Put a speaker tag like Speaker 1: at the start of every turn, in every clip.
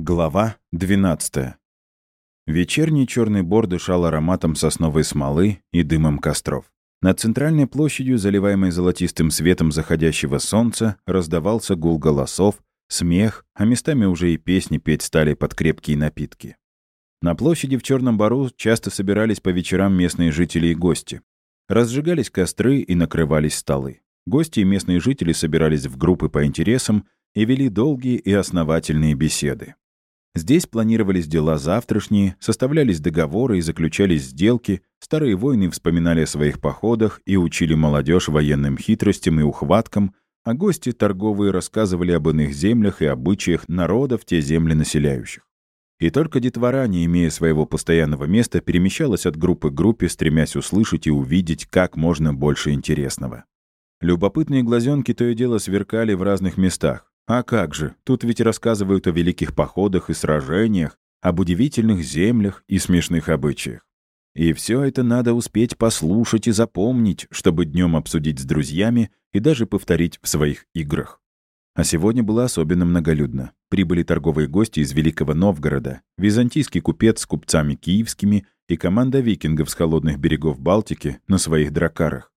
Speaker 1: Глава 12. Вечерний черный бор дышал ароматом сосновой смолы и дымом костров. Над центральной площадью, заливаемой золотистым светом заходящего солнца, раздавался гул голосов, смех, а местами уже и песни петь стали под крепкие напитки. На площади в Черном Бару часто собирались по вечерам местные жители и гости. Разжигались костры и накрывались столы. Гости и местные жители собирались в группы по интересам и вели долгие и основательные беседы. Здесь планировались дела завтрашние, составлялись договоры и заключались сделки, старые воины вспоминали о своих походах и учили молодежь военным хитростям и ухваткам, а гости торговые рассказывали об иных землях и обычаях народов те земли населяющих. И только детвора, не имея своего постоянного места, перемещалась от группы к группе, стремясь услышать и увидеть как можно больше интересного. Любопытные глазенки то и дело сверкали в разных местах. А как же, тут ведь рассказывают о великих походах и сражениях, об удивительных землях и смешных обычаях. И все это надо успеть послушать и запомнить, чтобы днем обсудить с друзьями и даже повторить в своих играх. А сегодня было особенно многолюдно. Прибыли торговые гости из Великого Новгорода, византийский купец с купцами киевскими и команда викингов с холодных берегов Балтики на своих дракарах.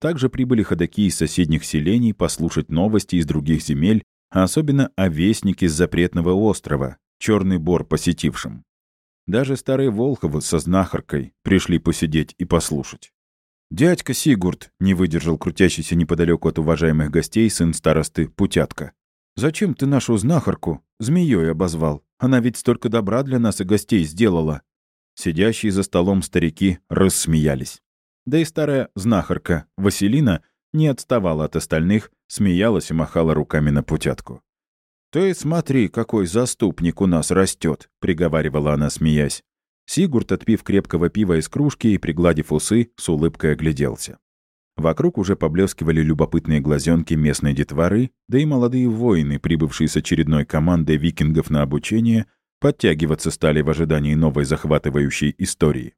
Speaker 1: Также прибыли ходаки из соседних селений послушать новости из других земель а особенно о вестнике с запретного острова, черный бор посетившим. Даже старые Волховы со знахаркой пришли посидеть и послушать. «Дядька Сигурд», — не выдержал крутящийся неподалеку от уважаемых гостей сын старосты Путятка. «Зачем ты нашу знахарку змеей обозвал? Она ведь столько добра для нас и гостей сделала». Сидящие за столом старики рассмеялись. Да и старая знахарка Василина не отставала от остальных, смеялась и махала руками на путятку. «Ты смотри, какой заступник у нас растет, приговаривала она, смеясь. Сигурд, отпив крепкого пива из кружки и пригладив усы, с улыбкой огляделся. Вокруг уже поблескивали любопытные глазенки местной детворы, да и молодые воины, прибывшие с очередной командой викингов на обучение, подтягиваться стали в ожидании новой захватывающей истории.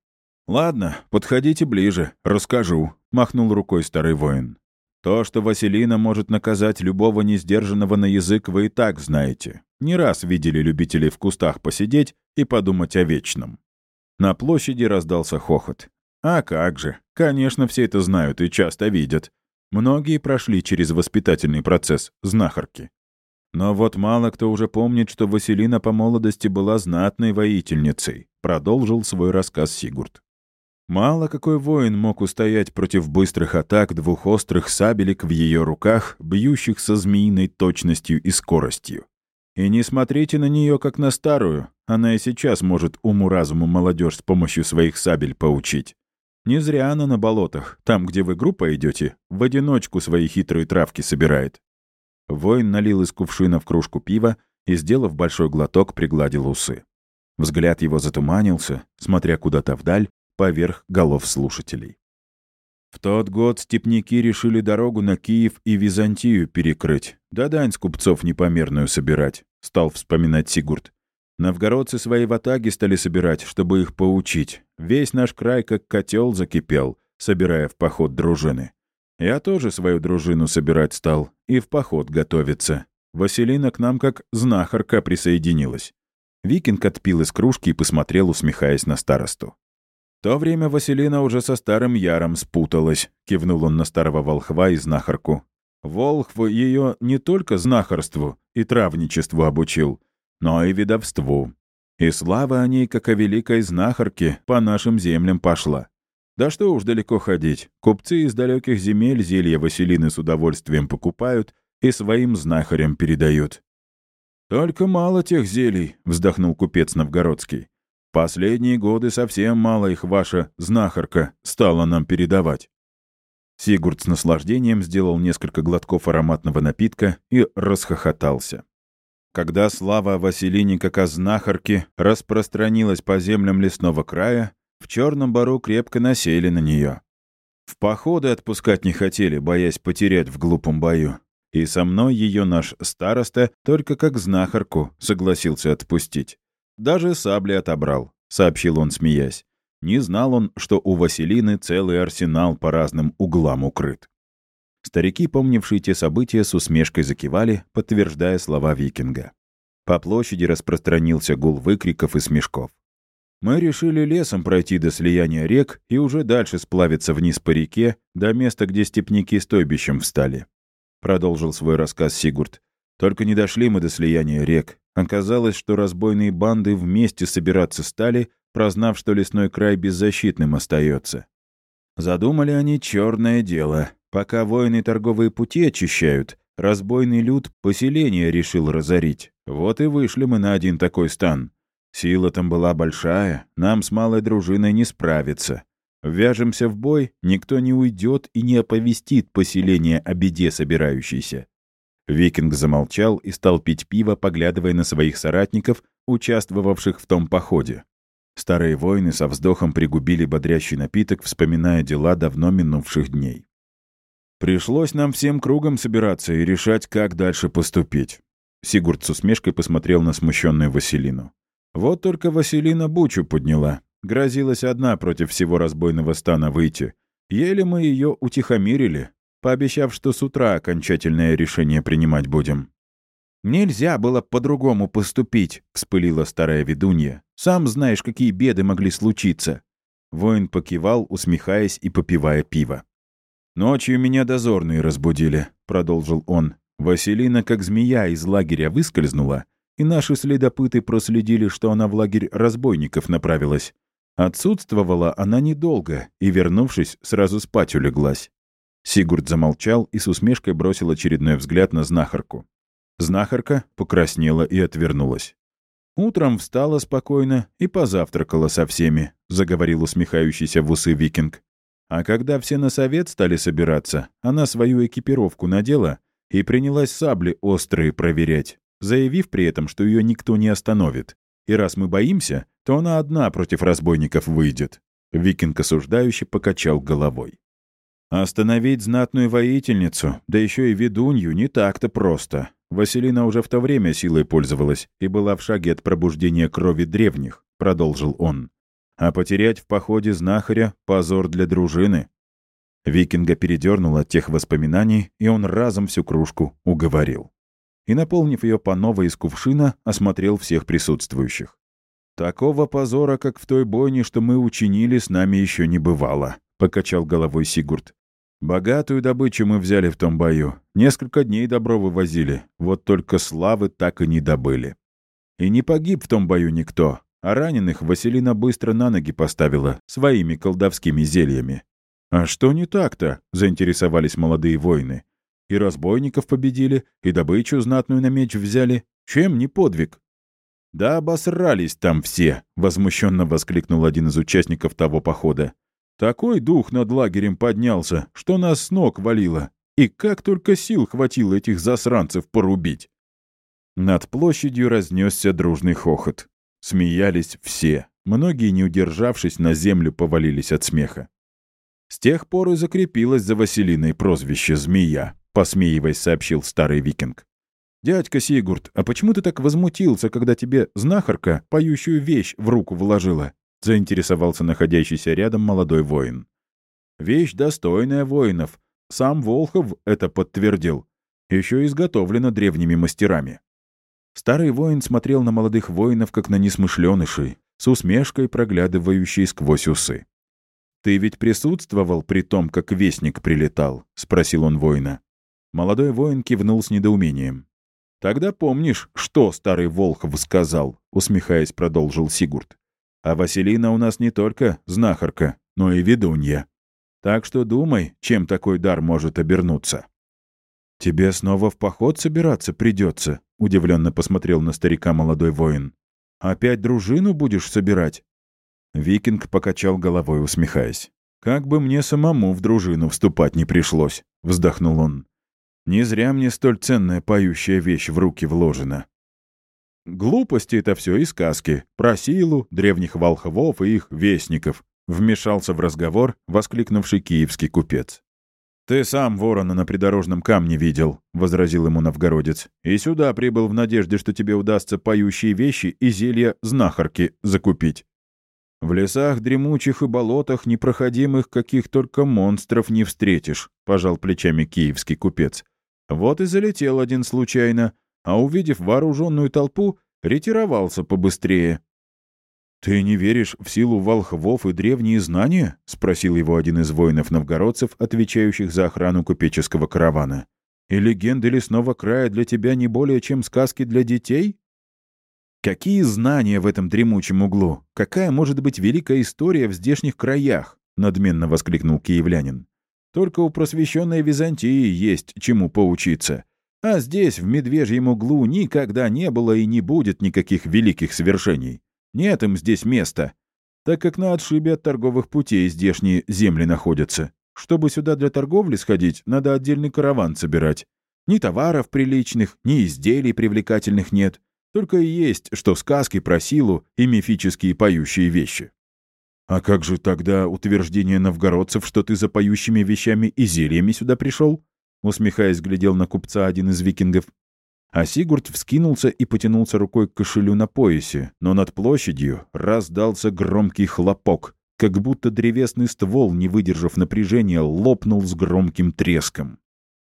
Speaker 1: «Ладно, подходите ближе, расскажу», — махнул рукой старый воин. То, что Василина может наказать любого несдержанного на язык, вы и так знаете. Не раз видели любителей в кустах посидеть и подумать о вечном. На площади раздался хохот. А как же, конечно, все это знают и часто видят. Многие прошли через воспитательный процесс знахарки. Но вот мало кто уже помнит, что Василина по молодости была знатной воительницей, продолжил свой рассказ Сигурд. Мало какой воин мог устоять против быстрых атак двух острых сабелек в ее руках, бьющих со змеиной точностью и скоростью. И не смотрите на нее как на старую, она и сейчас может уму-разуму молодежь с помощью своих сабель поучить. Не зря она на болотах, там, где вы группа идете, в одиночку свои хитрые травки собирает. Воин налил из кувшина в кружку пива и, сделав большой глоток, пригладил усы. Взгляд его затуманился, смотря куда-то вдаль, поверх голов слушателей. В тот год степняки решили дорогу на Киев и Византию перекрыть, да дань с купцов непомерную собирать, стал вспоминать Сигурд. Новгородцы свои ватаги стали собирать, чтобы их поучить. Весь наш край как котел закипел, собирая в поход дружины. Я тоже свою дружину собирать стал и в поход готовиться. Василина к нам как знахарка присоединилась. Викинг отпил из кружки и посмотрел, усмехаясь на старосту то время Василина уже со старым Яром спуталась», — кивнул он на старого волхва и знахарку. «Волхв ее не только знахарству и травничеству обучил, но и видовству. И слава о ней, как о великой знахарке, по нашим землям пошла. Да что уж далеко ходить, купцы из далеких земель зелья Василины с удовольствием покупают и своим знахарям передают». «Только мало тех зелий», — вздохнул купец новгородский. Последние годы совсем мало их ваша знахарка стала нам передавать». Сигурд с наслаждением сделал несколько глотков ароматного напитка и расхохотался. Когда слава Василине как о знахарке распространилась по землям лесного края, в Черном Бару крепко насели на нее. В походы отпускать не хотели, боясь потерять в глупом бою. И со мной ее наш староста только как знахарку согласился отпустить. Даже сабли отобрал», — сообщил он, смеясь. Не знал он, что у Василины целый арсенал по разным углам укрыт. Старики, помнившие те события, с усмешкой закивали, подтверждая слова викинга. По площади распространился гул выкриков и смешков. Мы решили лесом пройти до слияния рек и уже дальше сплавиться вниз по реке до места, где степники стойбищем встали. Продолжил свой рассказ Сигурд. Только не дошли мы до слияния рек. Оказалось, что разбойные банды вместе собираться стали, прознав, что лесной край беззащитным остается. Задумали они черное дело. Пока воины торговые пути очищают, разбойный люд поселение решил разорить. Вот и вышли мы на один такой стан. Сила там была большая, нам с малой дружиной не справиться. Ввяжемся в бой, никто не уйдет и не оповестит поселение о беде собирающейся. Викинг замолчал и стал пить пиво, поглядывая на своих соратников, участвовавших в том походе. Старые воины со вздохом пригубили бодрящий напиток, вспоминая дела давно минувших дней. «Пришлось нам всем кругом собираться и решать, как дальше поступить». Сигурд с усмешкой посмотрел на смущенную Василину. Вот только Василина бучу подняла. Грозилась одна против всего разбойного стана выйти. Еле мы ее утихомирили, пообещав, что с утра окончательное решение принимать будем. «Нельзя было по-другому поступить», — вспылила старая ведунья. «Сам знаешь, какие беды могли случиться». Воин покивал, усмехаясь и попивая пиво. «Ночью меня дозорные разбудили», — продолжил он. Василина, как змея, из лагеря выскользнула, и наши следопыты проследили, что она в лагерь разбойников направилась. Отсутствовала она недолго и, вернувшись, сразу спать улеглась. Сигурд замолчал и с усмешкой бросил очередной взгляд на знахарку. Знахарка покраснела и отвернулась. Утром встала спокойно и позавтракала со всеми, заговорил усмехающийся в усы викинг. А когда все на совет стали собираться, она свою экипировку надела и принялась сабли острые проверять заявив при этом, что ее никто не остановит. И раз мы боимся, то она одна против разбойников выйдет. Викинг осуждающий покачал головой. Остановить знатную воительницу, да еще и ведунью, не так-то просто. Василина уже в то время силой пользовалась и была в шаге от пробуждения крови древних, продолжил он. А потерять в походе знахаря — позор для дружины. Викинга передернул от тех воспоминаний, и он разом всю кружку уговорил и, наполнив ее по новой из кувшина, осмотрел всех присутствующих. «Такого позора, как в той бойне, что мы учинили, с нами еще не бывало», — покачал головой Сигурд. «Богатую добычу мы взяли в том бою. Несколько дней добро вывозили, вот только славы так и не добыли. И не погиб в том бою никто, а раненых Василина быстро на ноги поставила своими колдовскими зельями. «А что не так-то?» — заинтересовались молодые воины. И разбойников победили, и добычу знатную на меч взяли. Чем не подвиг? «Да обосрались там все!» — возмущенно воскликнул один из участников того похода. «Такой дух над лагерем поднялся, что нас с ног валило. И как только сил хватило этих засранцев порубить!» Над площадью разнесся дружный хохот. Смеялись все. Многие, не удержавшись, на землю повалились от смеха. С тех пор и закрепилось за Василиной прозвище «Змея». — посмеиваясь, сообщил старый викинг. «Дядька Сигурд, а почему ты так возмутился, когда тебе знахарка поющую вещь в руку вложила?» — заинтересовался находящийся рядом молодой воин. «Вещь достойная воинов. Сам Волхов это подтвердил. Еще изготовлена древними мастерами». Старый воин смотрел на молодых воинов, как на несмышленышей, с усмешкой, проглядывающей сквозь усы. «Ты ведь присутствовал при том, как вестник прилетал?» — спросил он воина. Молодой воин кивнул с недоумением. «Тогда помнишь, что старый Волхов сказал?» — усмехаясь, продолжил Сигурд. «А Василина у нас не только знахарка, но и ведунья. Так что думай, чем такой дар может обернуться». «Тебе снова в поход собираться придется?» — удивленно посмотрел на старика молодой воин. «Опять дружину будешь собирать?» Викинг покачал головой, усмехаясь. «Как бы мне самому в дружину вступать не пришлось», — вздохнул он. Не зря мне столь ценная поющая вещь в руки вложена. Глупости это все и сказки. Про силу, древних волхвов и их вестников. Вмешался в разговор воскликнувший киевский купец. «Ты сам ворона на придорожном камне видел», — возразил ему новгородец. «И сюда прибыл в надежде, что тебе удастся поющие вещи и зелья знахарки закупить. В лесах дремучих и болотах непроходимых каких только монстров не встретишь», — пожал плечами киевский купец. Вот и залетел один случайно. А увидев вооруженную толпу, ретировался побыстрее. «Ты не веришь в силу волхвов и древние знания?» — спросил его один из воинов-новгородцев, отвечающих за охрану купеческого каравана. «И легенды лесного края для тебя не более, чем сказки для детей?» «Какие знания в этом дремучем углу? Какая может быть великая история в здешних краях?» — надменно воскликнул киевлянин. «Только у просвещенной Византии есть чему поучиться. А здесь, в медвежьем углу, никогда не было и не будет никаких великих свершений. Нет им здесь места, так как на отшибе от торговых путей здешние земли находятся. Чтобы сюда для торговли сходить, надо отдельный караван собирать. Ни товаров приличных, ни изделий привлекательных нет. Только и есть, что сказки про силу и мифические поющие вещи. А как же тогда утверждение новгородцев, что ты за поющими вещами и зельями сюда пришел? Усмехаясь, глядел на купца один из викингов. А Сигурд вскинулся и потянулся рукой к кошелю на поясе, но над площадью раздался громкий хлопок, как будто древесный ствол, не выдержав напряжения, лопнул с громким треском.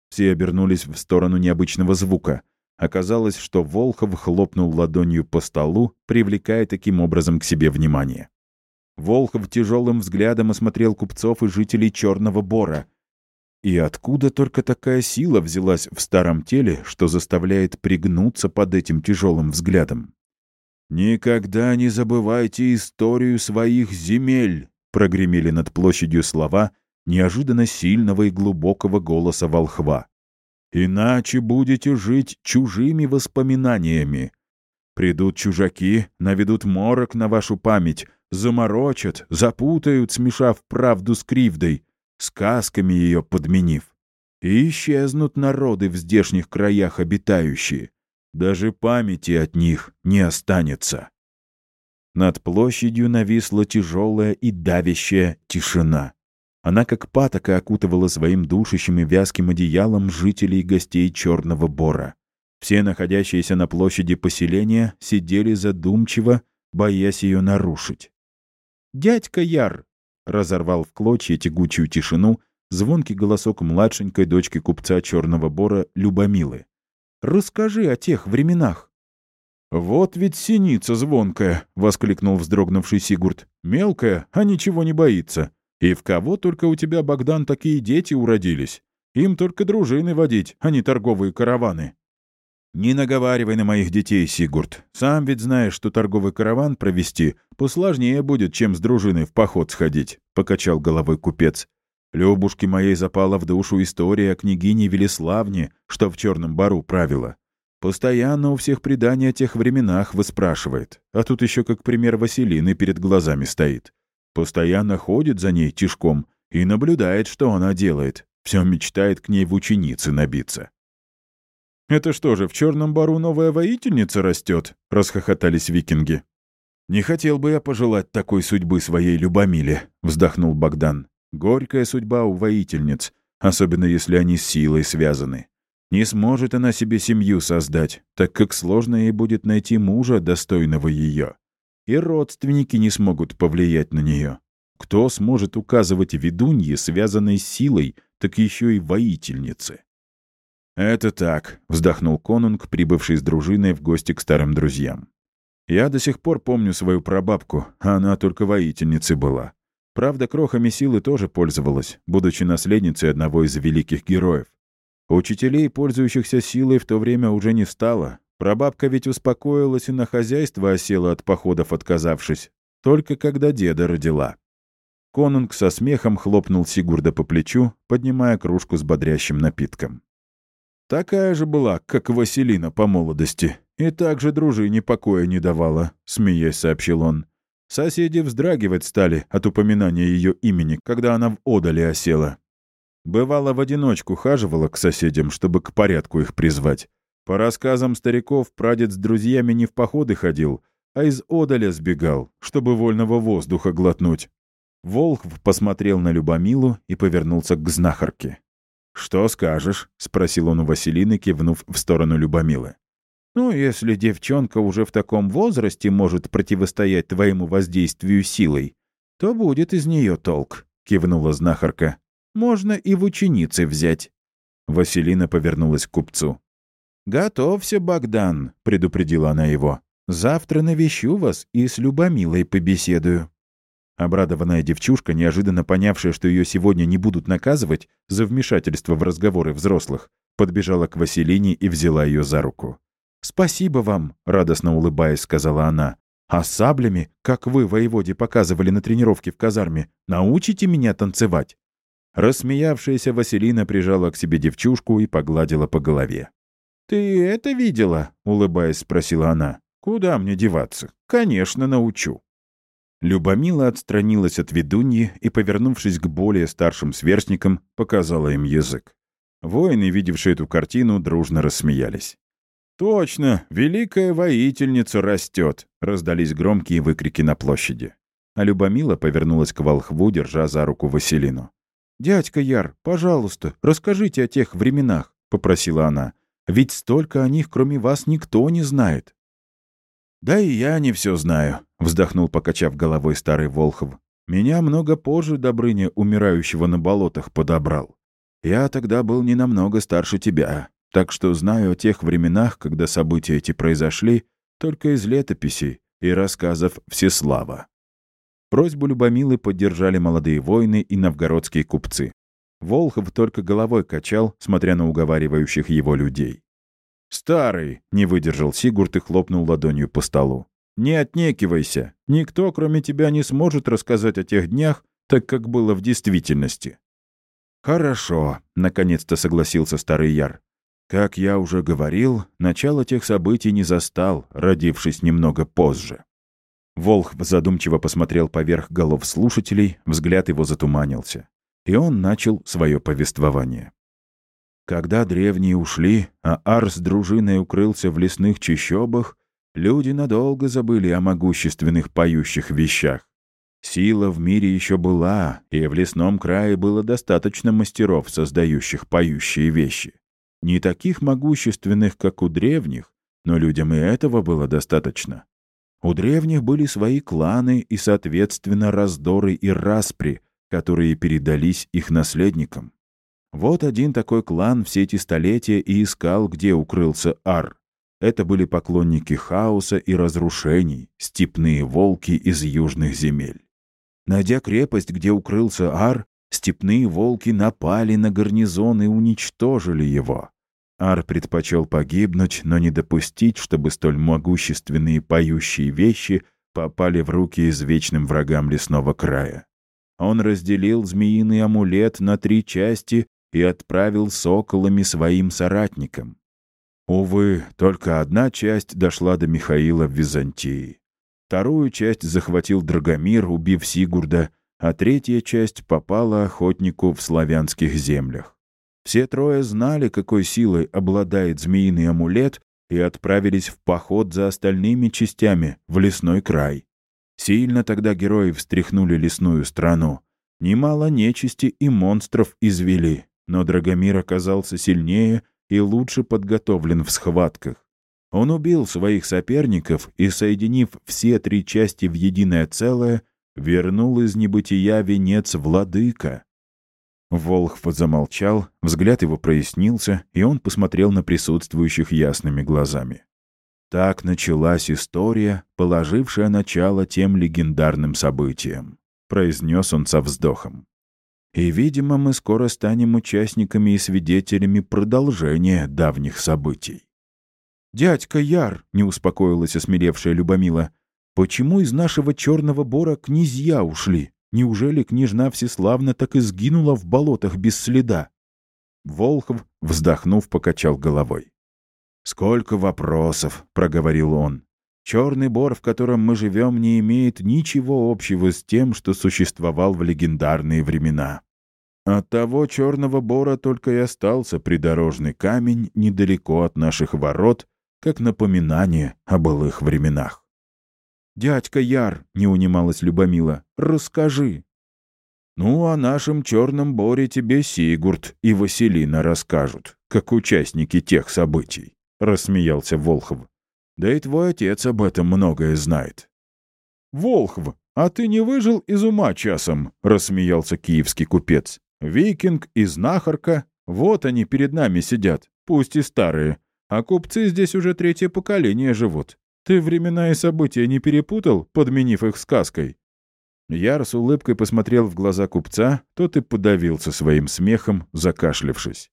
Speaker 1: Все обернулись в сторону необычного звука. Оказалось, что Волхов хлопнул ладонью по столу, привлекая таким образом к себе внимание. Волхов тяжелым взглядом осмотрел купцов и жителей Черного Бора. И откуда только такая сила взялась в старом теле, что заставляет пригнуться под этим тяжелым взглядом? «Никогда не забывайте историю своих земель!» прогремели над площадью слова неожиданно сильного и глубокого голоса волхва. Иначе будете жить чужими воспоминаниями. Придут чужаки, наведут морок на вашу память, заморочат, запутают, смешав правду с кривдой, сказками ее подменив. И исчезнут народы в здешних краях обитающие. Даже памяти от них не останется. Над площадью нависла тяжелая и давящая тишина. Она как патока окутывала своим душащим и вязким одеялом жителей и гостей Черного Бора. Все находящиеся на площади поселения сидели задумчиво, боясь ее нарушить. «Дядька Яр!» — разорвал в клочья тягучую тишину звонкий голосок младшенькой дочки купца Черного Бора Любомилы. «Расскажи о тех временах». «Вот ведь синица звонкая!» — воскликнул вздрогнувший Сигурд. «Мелкая, а ничего не боится. И в кого только у тебя, Богдан, такие дети уродились? Им только дружины водить, а не торговые караваны. Не наговаривай на моих детей, Сигурд. Сам ведь знаешь, что торговый караван провести посложнее будет, чем с дружиной в поход сходить, — покачал головой купец. Любушке моей запала в душу история о княгине Велеславне, что в Черном Бару правила. Постоянно у всех предания о тех временах выспрашивает. А тут еще как пример Василины перед глазами стоит. Постоянно ходит за ней тишком и наблюдает, что она делает. Все мечтает к ней в ученицы набиться. «Это что же, в черном бару новая воительница растет?» — расхохотались викинги. «Не хотел бы я пожелать такой судьбы своей Любомиле», — вздохнул Богдан. «Горькая судьба у воительниц, особенно если они с силой связаны. Не сможет она себе семью создать, так как сложно ей будет найти мужа, достойного ее и родственники не смогут повлиять на нее. Кто сможет указывать ведунье, связанной с силой, так еще и воительнице? «Это так», — вздохнул конунг, прибывший с дружиной в гости к старым друзьям. «Я до сих пор помню свою прабабку, а она только воительницей была. Правда, крохами силы тоже пользовалась, будучи наследницей одного из великих героев. Учителей, пользующихся силой, в то время уже не стало, Прабабка ведь успокоилась и на хозяйство осела от походов отказавшись, только когда деда родила. Конунг со смехом хлопнул Сигурда по плечу, поднимая кружку с бодрящим напитком. «Такая же была, как Василина по молодости, и также дружине покоя не давала», — смеясь сообщил он. Соседи вздрагивать стали от упоминания ее имени, когда она в одале осела. Бывало, в одиночку хаживала к соседям, чтобы к порядку их призвать. По рассказам стариков, прадед с друзьями не в походы ходил, а из одоля сбегал, чтобы вольного воздуха глотнуть. Волхв посмотрел на Любомилу и повернулся к знахарке. «Что скажешь?» — спросил он у Василины, кивнув в сторону Любомилы. «Ну, если девчонка уже в таком возрасте может противостоять твоему воздействию силой, то будет из нее толк», — кивнула знахарка. «Можно и в ученицы взять». Василина повернулась к купцу. «Готовься, Богдан», — предупредила она его. «Завтра навещу вас и с Любомилой побеседую». Обрадованная девчушка, неожиданно понявшая, что ее сегодня не будут наказывать за вмешательство в разговоры взрослых, подбежала к Василине и взяла ее за руку. «Спасибо вам», — радостно улыбаясь, сказала она. «А саблями, как вы, воеводе, показывали на тренировке в казарме, научите меня танцевать?» Рассмеявшаяся Василина прижала к себе девчушку и погладила по голове. «Ты это видела?» — улыбаясь, спросила она. «Куда мне деваться? Конечно, научу». Любомила отстранилась от ведуньи и, повернувшись к более старшим сверстникам, показала им язык. Воины, видевшие эту картину, дружно рассмеялись. «Точно, великая воительница растет!» — раздались громкие выкрики на площади. А Любомила повернулась к волхву, держа за руку Василину. «Дядька Яр, пожалуйста, расскажите о тех временах», — попросила она. «Ведь столько о них, кроме вас, никто не знает». «Да и я не все знаю», — вздохнул, покачав головой старый Волхов. «Меня много позже Добрыня, умирающего на болотах, подобрал. Я тогда был не намного старше тебя, так что знаю о тех временах, когда события эти произошли, только из летописей и рассказов Всеслава». Просьбу Любомилы поддержали молодые воины и новгородские купцы. Волхов только головой качал, смотря на уговаривающих его людей. «Старый!» — не выдержал Сигурд и хлопнул ладонью по столу. «Не отнекивайся. Никто, кроме тебя, не сможет рассказать о тех днях, так как было в действительности». «Хорошо», — наконец-то согласился старый Яр. «Как я уже говорил, начало тех событий не застал, родившись немного позже». Волх задумчиво посмотрел поверх голов слушателей, взгляд его затуманился. И он начал свое повествование. Когда древние ушли, а Ар с дружиной укрылся в лесных чащобах, люди надолго забыли о могущественных поющих вещах. Сила в мире еще была, и в лесном крае было достаточно мастеров, создающих поющие вещи. Не таких могущественных, как у древних, но людям и этого было достаточно. У древних были свои кланы и, соответственно, раздоры и распри, которые передались их наследникам. Вот один такой клан все эти столетия и искал, где укрылся Ар. Это были поклонники хаоса и разрушений, степные волки из южных земель. Найдя крепость, где укрылся Ар, степные волки напали на гарнизон и уничтожили его. Ар предпочел погибнуть, но не допустить, чтобы столь могущественные поющие вещи попали в руки извечным врагам лесного края. Он разделил змеиный амулет на три части и отправил соколами своим соратникам. Увы, только одна часть дошла до Михаила в Византии. Вторую часть захватил Драгомир, убив Сигурда, а третья часть попала охотнику в славянских землях. Все трое знали, какой силой обладает змеиный амулет, и отправились в поход за остальными частями в лесной край. Сильно тогда герои встряхнули лесную страну. Немало нечисти и монстров извели, но Драгомир оказался сильнее и лучше подготовлен в схватках. Он убил своих соперников и, соединив все три части в единое целое, вернул из небытия венец владыка. Волхв замолчал, взгляд его прояснился, и он посмотрел на присутствующих ясными глазами. Так началась история, положившая начало тем легендарным событиям, произнес он со вздохом. И, видимо, мы скоро станем участниками и свидетелями продолжения давних событий. «Дядька Яр!» — не успокоилась осмелевшая Любомила. «Почему из нашего черного бора князья ушли? Неужели княжна Всеславна так и сгинула в болотах без следа?» Волхов, вздохнув, покачал головой. «Сколько вопросов!» — проговорил он. «Черный бор, в котором мы живем, не имеет ничего общего с тем, что существовал в легендарные времена. От того черного бора только и остался придорожный камень недалеко от наших ворот, как напоминание о былых временах. «Дядька Яр», — не унималась Любомила, — «расскажи». «Ну, о нашем черном боре тебе Сигурд и Василина расскажут, как участники тех событий», — рассмеялся Волхов. «Да и твой отец об этом многое знает». «Волхв, а ты не выжил из ума часом?» — рассмеялся киевский купец. Викинг и знахарка, вот они перед нами сидят, пусть и старые. А купцы здесь уже третье поколение живут. Ты времена и события не перепутал, подменив их сказкой?» Яр с улыбкой посмотрел в глаза купца, тот и подавился своим смехом, закашлявшись.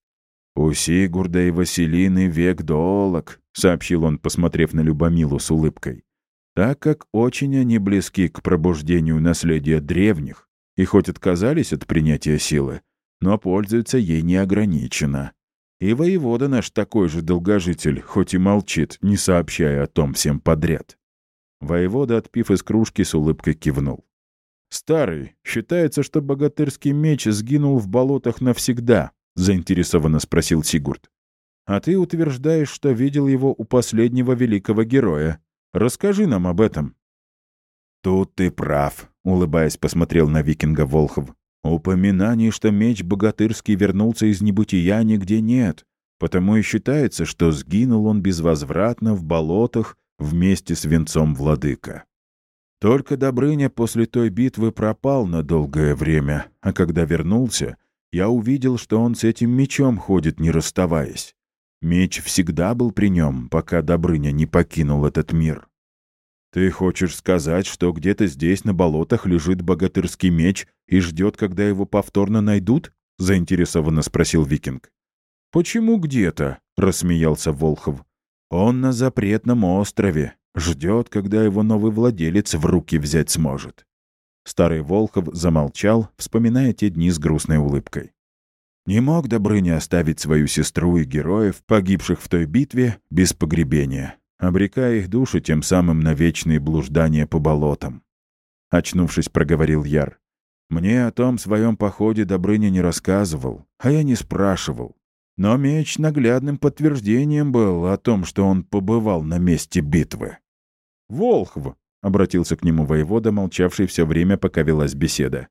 Speaker 1: «У Сигурда и Василины век долог», — сообщил он, посмотрев на Любомилу с улыбкой. «Так как очень они близки к пробуждению наследия древних, и хоть отказались от принятия силы, но пользуются ей неограниченно. И воевода наш такой же долгожитель, хоть и молчит, не сообщая о том всем подряд». Воевода, отпив из кружки, с улыбкой кивнул. «Старый, считается, что богатырский меч сгинул в болотах навсегда», — заинтересованно спросил Сигурд. «А ты утверждаешь, что видел его у последнего великого героя. Расскажи нам об этом». «Тут ты прав», — улыбаясь, посмотрел на викинга Волхов. «Упоминаний, что меч богатырский вернулся из небытия, нигде нет, потому и считается, что сгинул он безвозвратно в болотах вместе с венцом владыка». Только Добрыня после той битвы пропал на долгое время, а когда вернулся, я увидел, что он с этим мечом ходит, не расставаясь. Меч всегда был при нем, пока Добрыня не покинул этот мир. «Ты хочешь сказать, что где-то здесь на болотах лежит богатырский меч и ждет, когда его повторно найдут?» — заинтересованно спросил Викинг. «Почему где-то?» — рассмеялся Волхов. «Он на запретном острове. Ждет, когда его новый владелец в руки взять сможет. Старый Волхов замолчал, вспоминая те дни с грустной улыбкой. Не мог Добрыня оставить свою сестру и героев, погибших в той битве, без погребения, обрекая их души тем самым на вечные блуждания по болотам. Очнувшись, проговорил Яр. «Мне о том своем походе Добрыня не рассказывал, а я не спрашивал. Но меч наглядным подтверждением был о том, что он побывал на месте битвы. «Волхв!» — обратился к нему воевода, молчавший все время, пока велась беседа.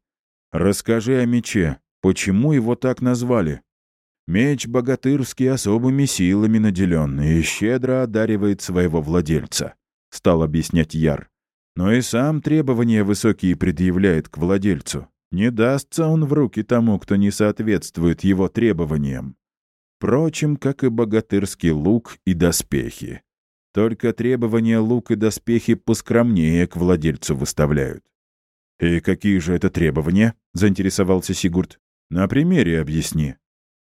Speaker 1: «Расскажи о мече. Почему его так назвали?» Меч богатырский особыми силами наделен и щедро одаривает своего владельца, — стал объяснять Яр. Но и сам требования высокие предъявляет к владельцу. Не дастся он в руки тому, кто не соответствует его требованиям. Впрочем, как и богатырский лук и доспехи. Только требования лук и доспехи поскромнее к владельцу выставляют. «И какие же это требования?» — заинтересовался Сигурд. «На примере объясни».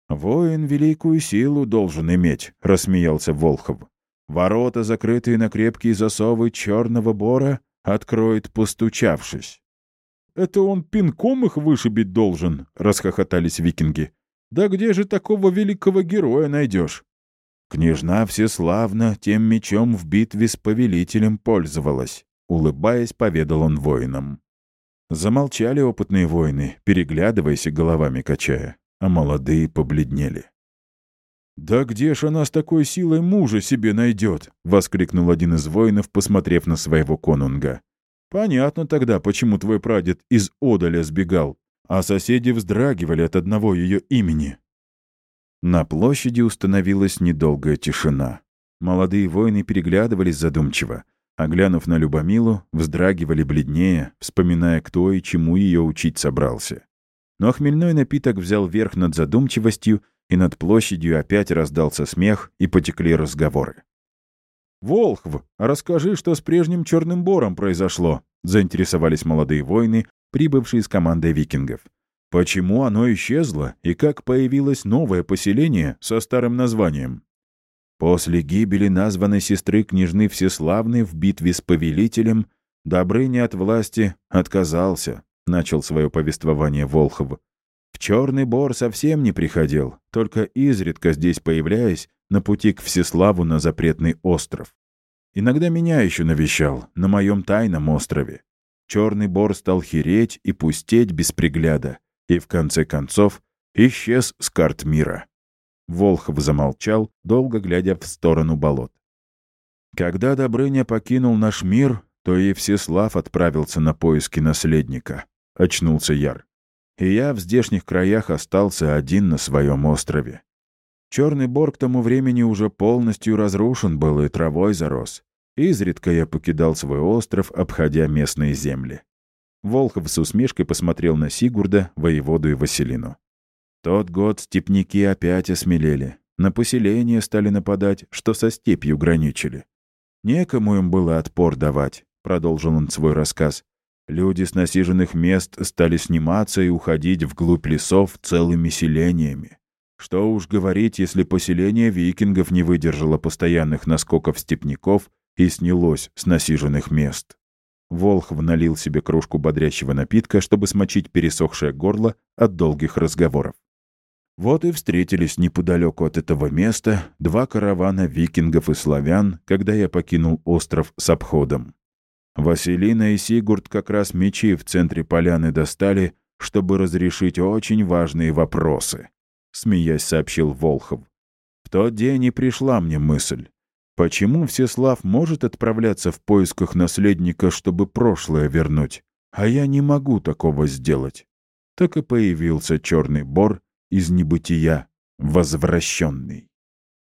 Speaker 1: «Воин великую силу должен иметь», — рассмеялся Волхов. «Ворота, закрытые на крепкие засовы черного бора, откроет, постучавшись». «Это он пинком их вышибить должен», — расхохотались викинги. Да где же такого великого героя найдешь? Княжна Всеславна тем мечом в битве с повелителем пользовалась. Улыбаясь, поведал он воинам. Замолчали опытные воины, переглядываясь и головами качая, а молодые побледнели. «Да где ж она с такой силой мужа себе найдет?» — воскликнул один из воинов, посмотрев на своего конунга. «Понятно тогда, почему твой прадед из Одаля сбегал а соседи вздрагивали от одного ее имени. На площади установилась недолгая тишина. Молодые воины переглядывались задумчиво, а глянув на Любомилу, вздрагивали бледнее, вспоминая, кто и чему ее учить собрался. Но хмельной напиток взял верх над задумчивостью, и над площадью опять раздался смех, и потекли разговоры. «Волхв, расскажи, что с прежним Черным Бором произошло?» — заинтересовались молодые воины, прибывший с командой викингов. Почему оно исчезло и как появилось новое поселение со старым названием? После гибели названной сестры княжны Всеславны в битве с повелителем Добрыня от власти отказался, начал свое повествование Волхов. В Черный Бор совсем не приходил, только изредка здесь появляясь на пути к Всеславу на запретный остров. Иногда меня еще навещал, на моем тайном острове. Черный бор стал хереть и пустеть без пригляда, и в конце концов исчез с карт мира. Волхов замолчал, долго глядя в сторону болот. Когда Добрыня покинул наш мир, то и Всеслав отправился на поиски наследника. Очнулся Яр. И я в здешних краях остался один на своем острове. Черный бор к тому времени уже полностью разрушен был и травой зарос. Изредка я покидал свой остров, обходя местные земли. Волхов с усмешкой посмотрел на Сигурда, воеводу и Василину. Тот год степняки опять осмелели. На поселение стали нападать, что со степью граничили. Некому им было отпор давать, продолжил он свой рассказ. Люди с насиженных мест стали сниматься и уходить вглубь лесов целыми селениями. Что уж говорить, если поселение викингов не выдержало постоянных наскоков степняков и снялось с насиженных мест. Волхв налил себе кружку бодрящего напитка, чтобы смочить пересохшее горло от долгих разговоров. Вот и встретились неподалеку от этого места два каравана викингов и славян, когда я покинул остров с обходом. Василина и Сигурд как раз мечи в центре поляны достали, чтобы разрешить очень важные вопросы, — смеясь сообщил Волхов. В тот день и пришла мне мысль. Почему Всеслав может отправляться в поисках наследника, чтобы прошлое вернуть, а я не могу такого сделать? Так и появился черный бор из небытия, возвращенный.